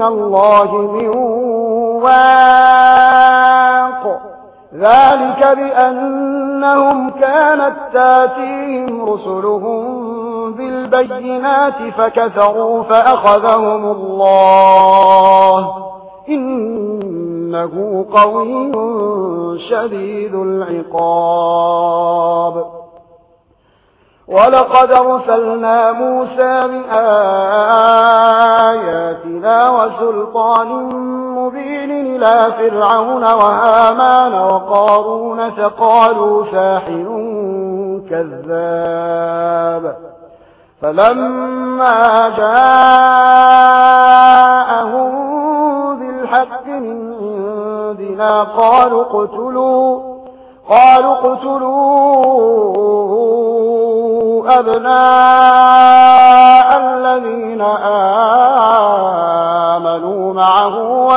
من الله من واق. ذلك بأنهم كانت تاتيهم رسلهم بالبينات فكثروا فأخذهم الله. إنه قوي شديد العقاب. ولقد أرسلنا موسى بآخر بآياتنا وسلطان مبين إلى فرعون وآمان وقارون فقالوا ساحر كذاب فلما جاءهم بالحق من عندنا قالوا اقتلوا قالوا اقتلوا أبناء الذين آمنوا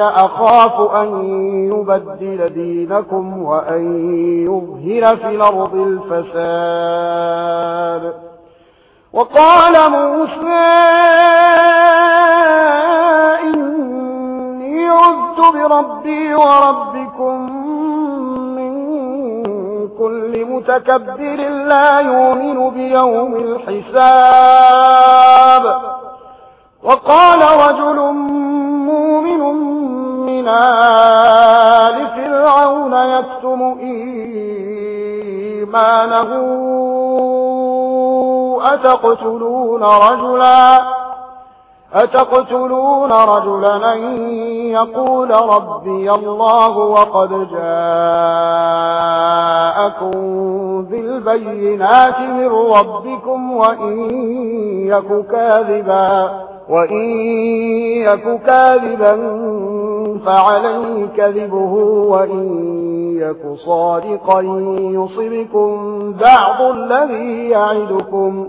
أخاف أن يبدل دينكم وأن يظهر في الأرض الفساد. وقال موسى إني عذت بربي وربكم من كل متكبر لا يؤمن بيوم الحساب. وقال أتقتلون رجلا؟ أتقتلون رجلا أن يقول ربي الله وقد جاءكم بالبينات من ربكم وإن يك كاذبا وإن يك كاذبا فعليه كذبه وإن يك صادقا يصبكم بعض الذي يعدكم.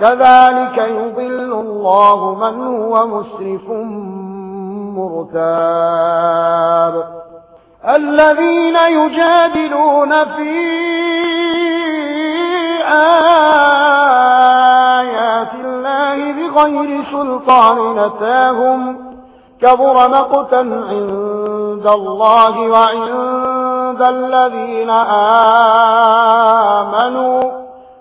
كذلك يضل الله من هو مسرف مرتاب. الذين يجادلون في آيات الله بغير سلطان نتاهم. كبر مقتا عند الله وعند الذين آمنوا.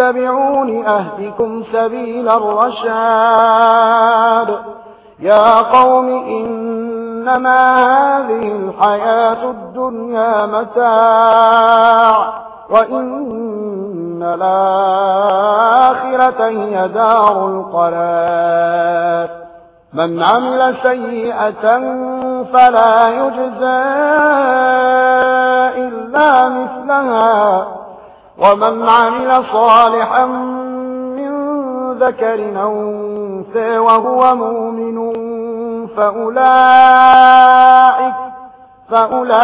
اتبعوني أهدكم سبيل الرشاد. يا قوم إنما هذه الحياة الدنيا متاع وإن الآخرة هي دار القرار. من عمل سيئة فلا يجزاه ومن عمل صالحا من ذكر أنثى وهو مؤمن فأولئك, فأولئك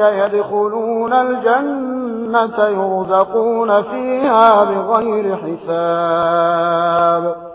يدخلون الجنة يرزقون فيها بغير حساب.